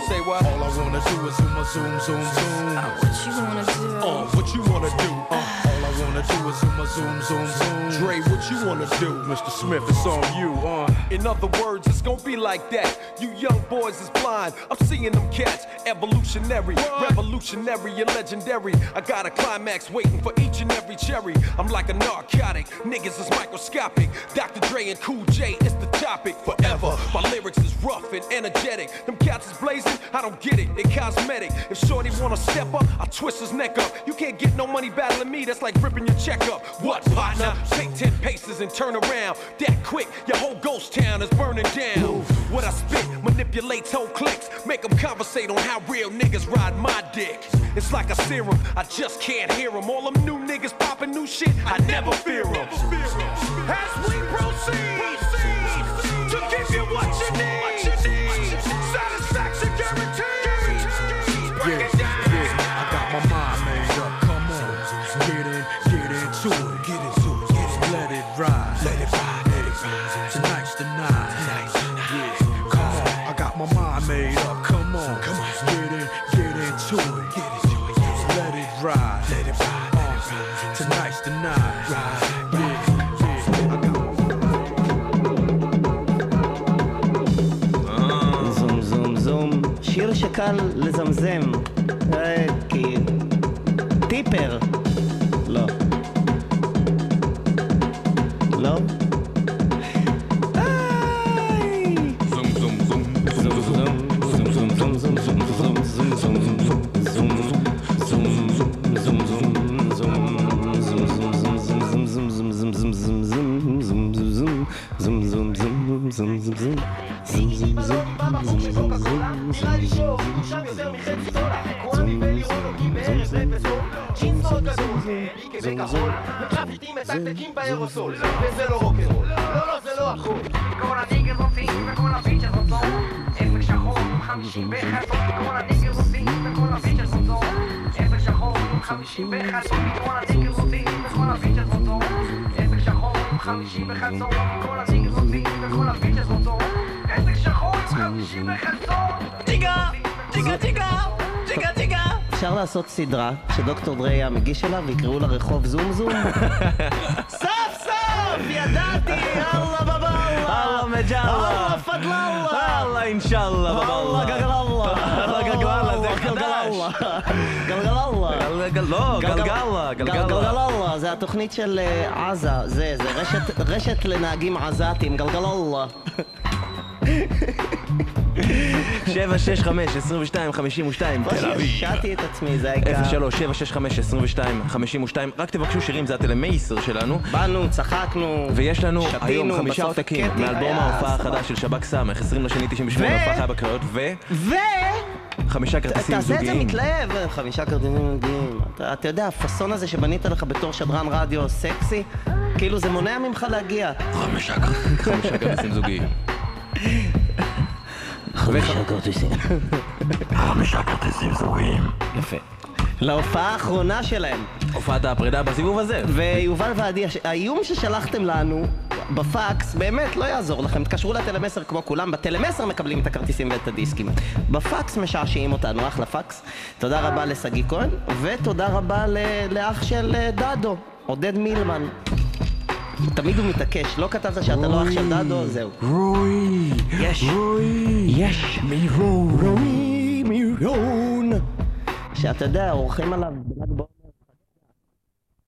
Say what? All I wanna do is zoom, a zoom, zoom, zoom. What you wanna do? Uh, what you wanna do? Uh, all I wanna do is zoom, zoom, zoom, zoom. Dre, what you wanna do? Mr. Smith, it's on you. Uh. In other words, it's gonna be like that. You young boys is blind. I'm seeing them cats. Evolutionary, revolutionary, and legendary. I got a climax waiting for each and every cherry. I'm like a narcotic. Niggas is microscopic. Dr. Dre and Cool J is the topic forever. My lyrics is rough and energetic. Them cats is blazing. I don't get it. They cosmetic. If Shorty wanna step up, I twist his neck up. You can't get no money battling me. That's like ripping your check up. What partner? Take ten paces and turn around. That quick, your whole ghost town is burning down. What I spit manipulates whole clicks. Make them conversate on how real niggas ride my dick. It's like a serum, I just can't hear them. All them new niggas popping new shit, I never fear them. As we proceed קל לזמזם. אה, כי... טיפר. לא. לא? zum, zum, zum. לזרוק הקולה, נראה לי שור, שם יותר מחצי סולה, כואני ולירון הורגים בארץ ובסול, ג'ינס מאוד גדול, ליקה בכחול, וטראפיטים מתקתקים באירוסול, וזה לא רוקרול, לא לא זה לא החול. כל הנגר רוצים וכל הביצ'ר רוצות, עסק שחור, חמישים וחצות, כל הנגר רוצים וכל הביצ'ר רוצות, עסק שחור, חמישים וחצות, כל הנגר רוצים וכל הביצ'ר רוצות, עסק שחור, חמישים וחצות, כל הנגר רוצים וכל הביצ'ר רוצות אפק שחור, 51 טיגה! טיגה טיגה! טיגה טיגה! אפשר לעשות סדרה שדוקטור דרי היה מגיש אליו ויקראו לה רחוב זום זום? סוף סוף! ידעתי! אללה בבאללה! אללה מג'אללה! אללה פדלאללה! אללה אינשאללה בבאללה! אללה גלגלאללה! אללה גלגלאללה זה! גלגלאללה! גלגלאללה! לא, גלגלה, גלגלה. גלגלאללה, זה התוכנית של אה, עזה, זה, זה רשת- לנהגים עזתים, גלגלאללה. 765 22 52 תל אביב השעתי את עצמי, זה העיקר. 03 765 22 52 רק תבקשו שירים זה הטלמייסר שלנו באנו, צחקנו, ויש לנו שתינו, היום חמישה עותקים מאלבום ההופעה. החדש של שב"כ סמך 20 לשני 98 ו- הופעה חיה בקריות ו... וחמישה כרטיסים תעשה את זה זוגיים מתלהב, חמישה כרטיסים מגיעים. אתה אתה יודע, הפאסון הזה שבנית לך בתור שדרן רדיו סקסי, כאילו זה מונע ממך להגיע. חמישה חמישה כרטיסים זוגיים חמישה כרטיסים. חמישה כרטיסים זוגיים יפה. להופעה האחרונה שלהם. הופעת הפרידה בסיבוב הזה ויובל ועדי, האיום ששלחתם לנו בפקס באמת לא יעזור לכם. תקשרו לטלמסר כמו כולם, בטלמסר מקבלים את הכרטיסים ואת הדיסקים. בפקס משעשעים אותנו, אחלה פקס. תודה רבה לשגיא כהן, ותודה רבה לאח של אה, דדו, עודד מילמן. תמיד הוא מתעקש, לא כתבת שאתה לא אח של דדו, זהו. רועי, יש. יש. מירון, רועי מירון. שאתה יודע, עורכים עליו בל"ג בעומר